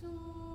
tu.